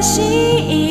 心。